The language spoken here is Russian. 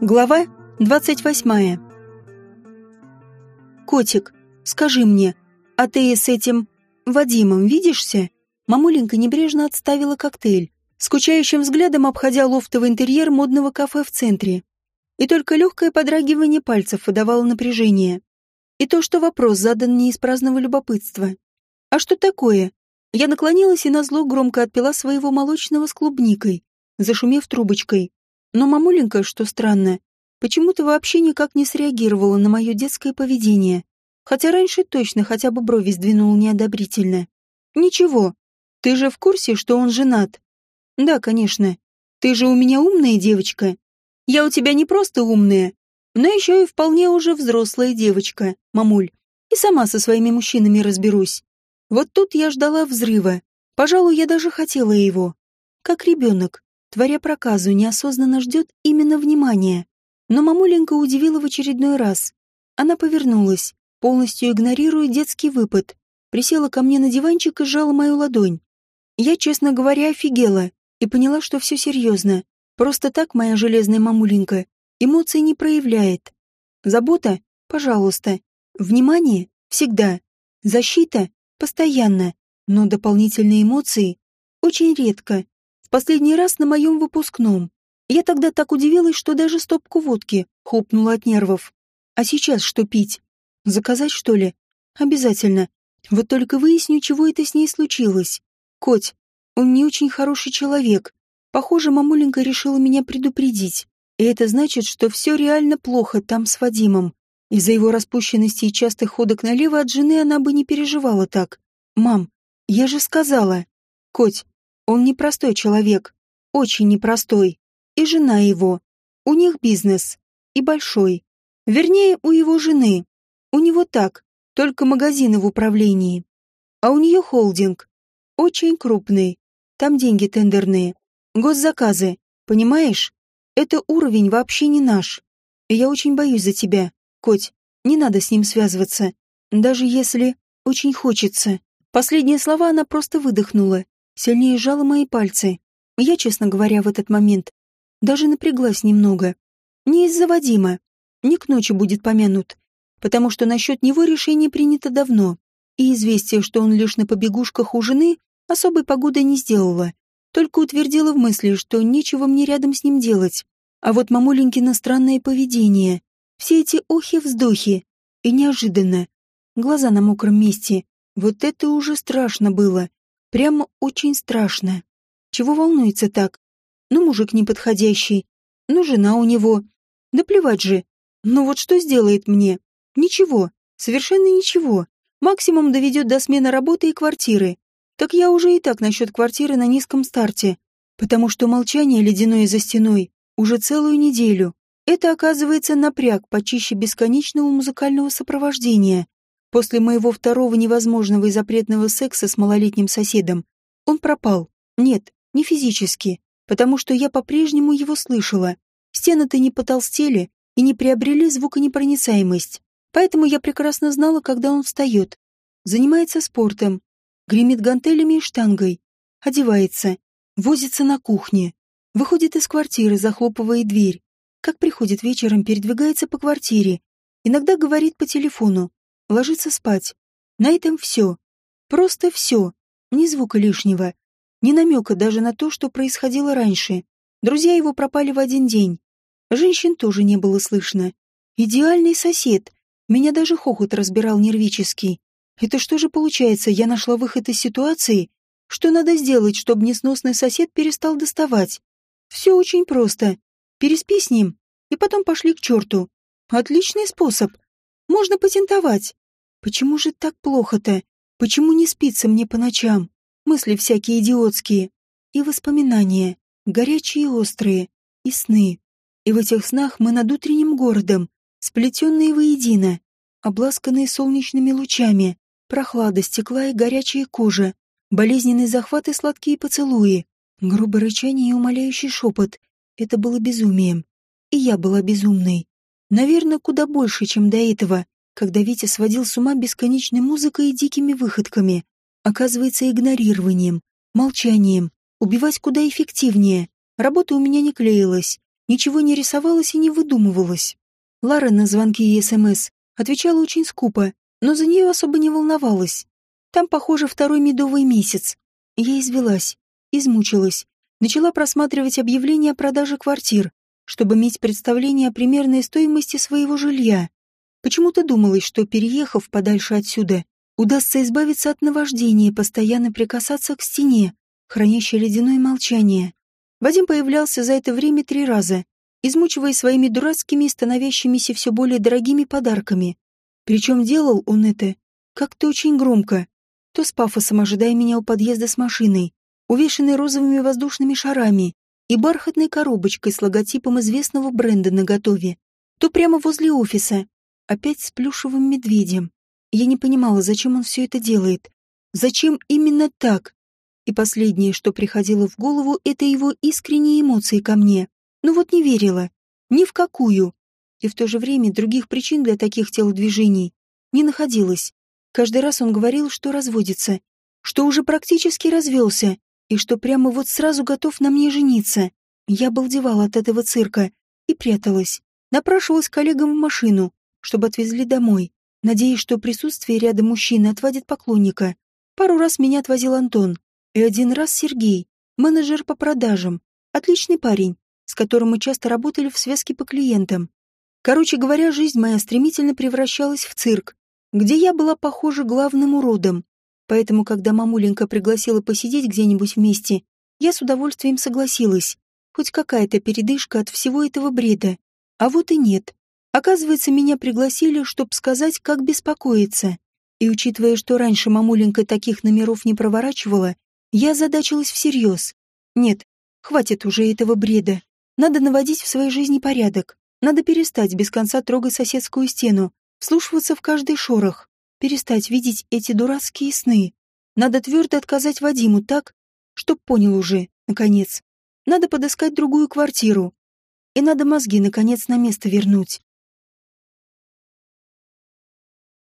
Глава двадцать восьмая. «Котик, скажи мне, а ты с этим Вадимом видишься?» Мамуленька небрежно отставила коктейль, скучающим взглядом обходя лофтовый интерьер модного кафе в центре. И только легкое подрагивание пальцев выдавало напряжение. И то, что вопрос задан не из праздного любопытства. «А что такое?» Я наклонилась и назло громко отпила своего молочного с клубникой, зашумев трубочкой. Но мамуленька, что странно, почему-то вообще никак не среагировала на мое детское поведение. Хотя раньше точно хотя бы брови сдвинула неодобрительно. «Ничего. Ты же в курсе, что он женат?» «Да, конечно. Ты же у меня умная девочка. Я у тебя не просто умная, но еще и вполне уже взрослая девочка, мамуль. И сама со своими мужчинами разберусь. Вот тут я ждала взрыва. Пожалуй, я даже хотела его. Как ребенок, творя проказу, неосознанно ждет именно внимания. Но мамуленька удивила в очередной раз. Она повернулась, полностью игнорируя детский выпад, присела ко мне на диванчик и сжала мою ладонь. Я, честно говоря, офигела и поняла, что все серьезно. Просто так моя железная мамуленька эмоций не проявляет. Забота — пожалуйста. Внимание — всегда. Защита — постоянно. Но дополнительные эмоции — очень редко. В последний раз на моем выпускном. Я тогда так удивилась, что даже стопку водки хлопнула от нервов. А сейчас что пить? Заказать, что ли? Обязательно. Вот только выясню, чего это с ней случилось. Коть, он не очень хороший человек. Похоже, мамуленька решила меня предупредить. И это значит, что все реально плохо там с Вадимом. Из-за его распущенности и частых ходок налево от жены она бы не переживала так. «Мам, я же сказала. Коть, он непростой человек. Очень непростой. И жена его. У них бизнес. И большой. Вернее, у его жены. У него так, только магазины в управлении. А у нее холдинг. Очень крупный. Там деньги тендерные. Госзаказы. Понимаешь? Это уровень вообще не наш. И я очень боюсь за тебя, Коть. Не надо с ним связываться. Даже если очень хочется. Последние слова она просто выдохнула, сильнее сжала мои пальцы. Я, честно говоря, в этот момент даже напряглась немного. Не из-за Вадима. Не к ночи будет помянут. Потому что насчет него решение принято давно. И известие, что он лишь на побегушках у жены, особой погодой не сделало. Только утвердила в мысли, что нечего мне рядом с ним делать. А вот мамуленькино странное поведение. Все эти охи-вздохи. И неожиданно. Глаза на мокром месте. Вот это уже страшно было. Прямо очень страшно. Чего волнуется так? Ну, мужик неподходящий. Ну, жена у него. Да плевать же. Ну вот что сделает мне? Ничего. Совершенно ничего. Максимум доведет до смены работы и квартиры. Так я уже и так насчет квартиры на низком старте. Потому что молчание ледяное за стеной уже целую неделю. Это, оказывается, напряг почище бесконечного музыкального сопровождения. После моего второго невозможного и запретного секса с малолетним соседом он пропал. Нет, не физически, потому что я по-прежнему его слышала. Стены-то не потолстели и не приобрели звуконепроницаемость. Поэтому я прекрасно знала, когда он встает. Занимается спортом, гремит гантелями и штангой, одевается, возится на кухне, выходит из квартиры, захлопывая дверь. Как приходит вечером, передвигается по квартире, иногда говорит по телефону, ложится спать. На этом все. Просто все. Ни звука лишнего. Ни намека даже на то, что происходило раньше. Друзья его пропали в один день. Женщин тоже не было слышно. Идеальный сосед. Меня даже хохот разбирал нервический. Это что же получается, я нашла выход из ситуации? Что надо сделать, чтобы несносный сосед перестал доставать? Все очень просто. Переспи с ним, и потом пошли к черту. Отличный способ. Можно патентовать. Почему же так плохо-то? Почему не спится мне по ночам? Мысли всякие идиотские. И воспоминания, горячие и острые, и сны. И в этих снах мы над утренним городом, сплетенные воедино, обласканные солнечными лучами, прохлада стекла и горячая кожа, болезненный захват и сладкие поцелуи, грубое рычание и умоляющий шепот. Это было безумием. И я была безумной. Наверное, куда больше, чем до этого, когда Витя сводил с ума бесконечной музыкой и дикими выходками, оказывается игнорированием, молчанием, убивать куда эффективнее. Работа у меня не клеилась, ничего не рисовалось и не выдумывалось. Лара на звонки и СМС отвечала очень скупо, но за нее особо не волновалась. Там, похоже, второй медовый месяц. Я извелась, измучилась, начала просматривать объявления о продаже квартир, чтобы иметь представление о примерной стоимости своего жилья. Почему-то думалось, что, переехав подальше отсюда, удастся избавиться от наваждения и постоянно прикасаться к стене, хранящей ледяное молчание. Вадим появлялся за это время три раза, измучивая своими дурацкими и становящимися все более дорогими подарками. Причем делал он это как-то очень громко, то с пафосом ожидая меня у подъезда с машиной, увешанной розовыми воздушными шарами и бархатной коробочкой с логотипом известного бренда наготове, то прямо возле офиса, опять с плюшевым медведем. Я не понимала, зачем он все это делает. Зачем именно так? И последнее, что приходило в голову, это его искренние эмоции ко мне. Ну вот не верила. Ни в какую. И в то же время других причин для таких телодвижений не находилось. Каждый раз он говорил, что разводится, что уже практически развелся, и что прямо вот сразу готов на мне жениться. Я балдевала от этого цирка и пряталась. Напрашивалась коллегам в машину, чтобы отвезли домой, надеясь, что присутствие рядом мужчины отводит поклонника. Пару раз меня отвозил Антон, и один раз Сергей, менеджер по продажам, отличный парень, с которым мы часто работали в связке по клиентам. Короче говоря, жизнь моя стремительно превращалась в цирк, где я была похожа главным уродом. Поэтому, когда мамуленька пригласила посидеть где-нибудь вместе, я с удовольствием согласилась. Хоть какая-то передышка от всего этого бреда. А вот и нет. Оказывается, меня пригласили, чтобы сказать, как беспокоиться. И учитывая, что раньше мамуленька таких номеров не проворачивала, я задачилась всерьез. Нет, хватит уже этого бреда. Надо наводить в своей жизни порядок. Надо перестать без конца трогать соседскую стену, вслушиваться в каждый шорох, перестать видеть эти дурацкие сны. Надо твердо отказать Вадиму так, чтоб понял уже, наконец. Надо подыскать другую квартиру. И надо мозги, наконец, на место вернуть.